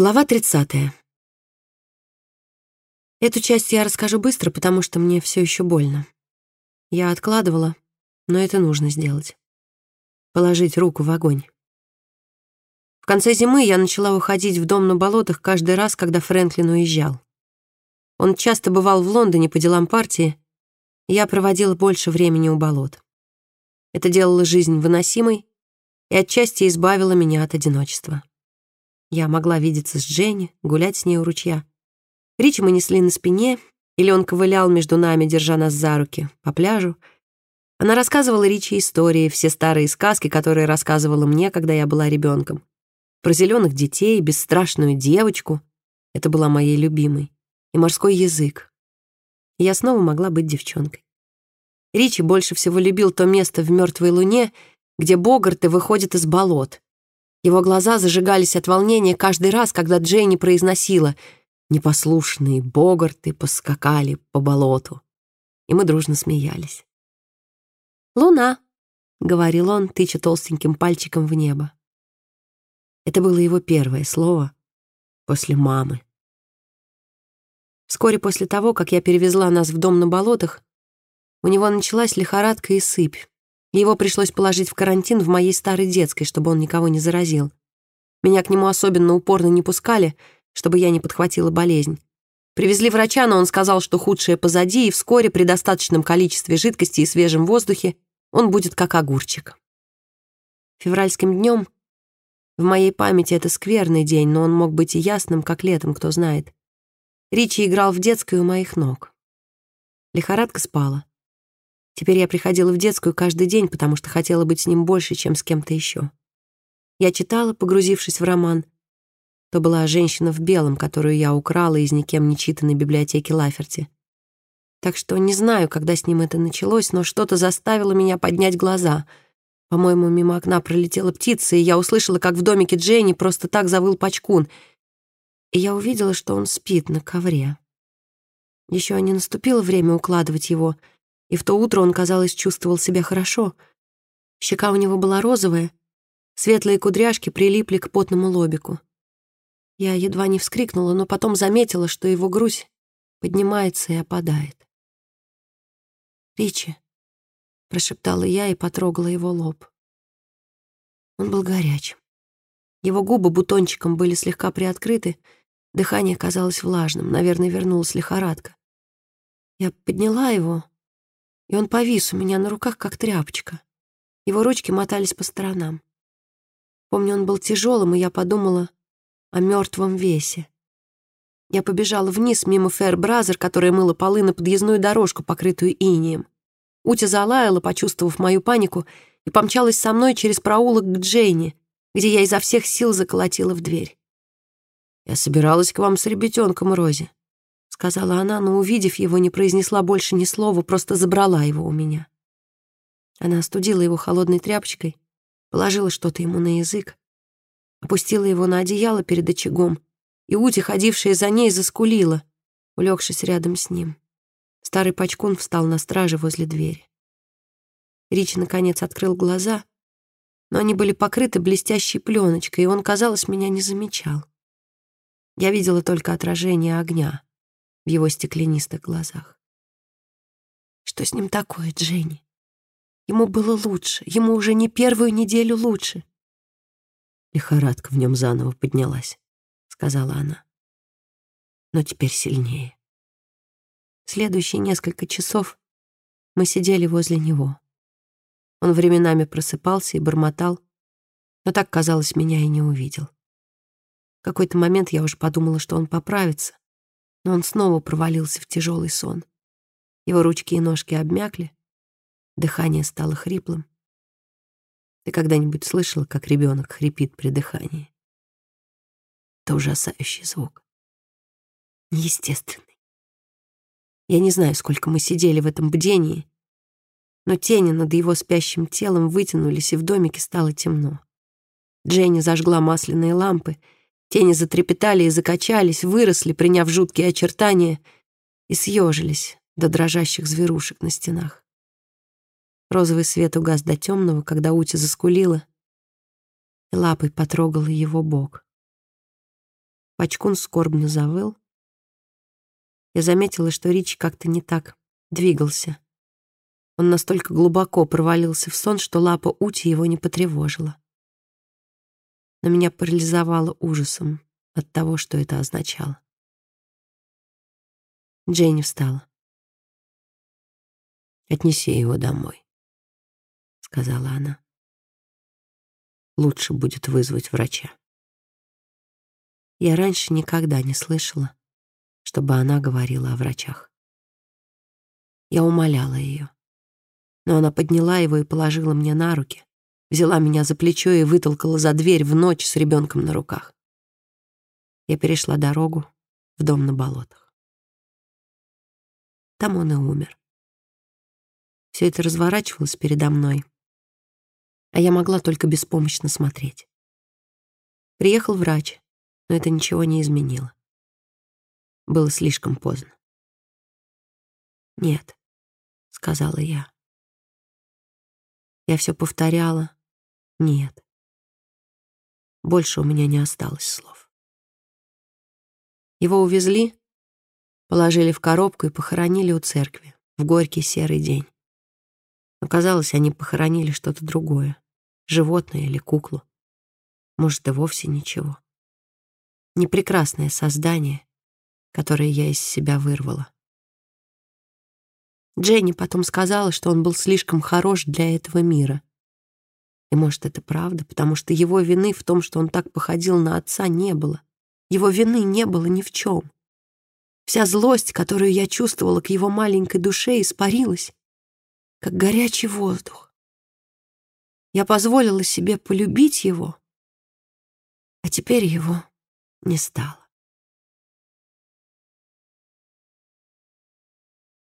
Глава 30. Эту часть я расскажу быстро, потому что мне все еще больно. Я откладывала, но это нужно сделать. Положить руку в огонь. В конце зимы я начала уходить в дом на болотах каждый раз, когда Фрэнклин уезжал. Он часто бывал в Лондоне по делам партии, и я проводила больше времени у болот. Это делало жизнь выносимой и отчасти избавило меня от одиночества. Я могла видеться с Дженни, гулять с ней у ручья. Ричи мы несли на спине, или он ковылял между нами, держа нас за руки, по пляжу. Она рассказывала Ричи истории, все старые сказки, которые рассказывала мне, когда я была ребенком. Про зеленых детей, бесстрашную девочку. Это была моей любимой. И морской язык. Я снова могла быть девчонкой. Ричи больше всего любил то место в мертвой луне, где богарты выходят из болот, его глаза зажигались от волнения каждый раз, когда Джейни произносила «Непослушные богарты поскакали по болоту». И мы дружно смеялись. «Луна», — говорил он, тыча толстеньким пальчиком в небо. Это было его первое слово после мамы. Вскоре после того, как я перевезла нас в дом на болотах, у него началась лихорадка и сыпь. Его пришлось положить в карантин в моей старой детской, чтобы он никого не заразил. Меня к нему особенно упорно не пускали, чтобы я не подхватила болезнь. Привезли врача, но он сказал, что худшее позади, и вскоре при достаточном количестве жидкости и свежем воздухе он будет как огурчик. Февральским днем в моей памяти это скверный день, но он мог быть и ясным, как летом, кто знает. Ричи играл в детской у моих ног. Лихорадка спала. Теперь я приходила в детскую каждый день, потому что хотела быть с ним больше, чем с кем-то еще. Я читала, погрузившись в роман. То была женщина в белом, которую я украла из никем не читанной библиотеки Лаферти. Так что не знаю, когда с ним это началось, но что-то заставило меня поднять глаза. По-моему, мимо окна пролетела птица, и я услышала, как в домике Дженни просто так завыл пачкун. И я увидела, что он спит на ковре. Еще не наступило время укладывать его — и в то утро он, казалось, чувствовал себя хорошо. Щека у него была розовая, светлые кудряшки прилипли к потному лобику. Я едва не вскрикнула, но потом заметила, что его грудь поднимается и опадает. «Ричи», — прошептала я и потрогала его лоб. Он был горячим. Его губы бутончиком были слегка приоткрыты, дыхание казалось влажным, наверное, вернулась лихорадка. Я подняла его, и он повис у меня на руках, как тряпочка. Его ручки мотались по сторонам. Помню, он был тяжелым, и я подумала о мертвом весе. Я побежала вниз мимо Фэрбразер, которая мыла полы на подъездную дорожку, покрытую инием. Утя залаяла, почувствовав мою панику, и помчалась со мной через проулок к Джейни, где я изо всех сил заколотила в дверь. «Я собиралась к вам с ребятенком, Рози», — сказала она, но, увидев его, не произнесла больше ни слова, просто забрала его у меня. Она остудила его холодной тряпочкой, положила что-то ему на язык, опустила его на одеяло перед очагом, и Ути, ходившая за ней, заскулила, улегшись рядом с ним. Старый пачкун встал на страже возле двери. Рич, наконец, открыл глаза, но они были покрыты блестящей пленочкой, и он, казалось, меня не замечал. Я видела только отражение огня в его стеклянистых глазах. Что с ним такое, Дженни? Ему было лучше, ему уже не первую неделю лучше. Лихорадка в нем заново поднялась, сказала она. Но теперь сильнее. Следующие несколько часов мы сидели возле него. Он временами просыпался и бормотал, но так, казалось, меня и не увидел. В какой-то момент я уже подумала, что он поправится, но он снова провалился в тяжелый сон. Его ручки и ножки обмякли, дыхание стало хриплым. Ты когда-нибудь слышала, как ребенок хрипит при дыхании? Это ужасающий звук. Естественный. Я не знаю, сколько мы сидели в этом бдении, но тени над его спящим телом вытянулись, и в домике стало темно. Дженни зажгла масляные лампы — Тени затрепетали и закачались, выросли, приняв жуткие очертания, и съежились до дрожащих зверушек на стенах. Розовый свет угас до темного, когда Ути заскулила, и лапой потрогала его бок. Пачкун скорбно завыл. Я заметила, что Ричи как-то не так двигался. Он настолько глубоко провалился в сон, что лапа Ути его не потревожила. Но меня парализовало ужасом от того, что это означало. Джейни встала. «Отнеси его домой», — сказала она. «Лучше будет вызвать врача». Я раньше никогда не слышала, чтобы она говорила о врачах. Я умоляла ее, но она подняла его и положила мне на руки, взяла меня за плечо и вытолкала за дверь в ночь с ребенком на руках. Я перешла дорогу в дом на болотах. Там он и умер. Все это разворачивалось передо мной, а я могла только беспомощно смотреть. Приехал врач, но это ничего не изменило. Было слишком поздно. «Нет», — сказала я. Я все повторяла «нет». Больше у меня не осталось слов. Его увезли, положили в коробку и похоронили у церкви в горький серый день. Оказалось, они похоронили что-то другое. Животное или куклу. Может, и вовсе ничего. Непрекрасное создание, которое я из себя вырвала. Дженни потом сказала, что он был слишком хорош для этого мира. И, может, это правда, потому что его вины в том, что он так походил на отца, не было. Его вины не было ни в чем. Вся злость, которую я чувствовала к его маленькой душе, испарилась, как горячий воздух. Я позволила себе полюбить его, а теперь его не стало.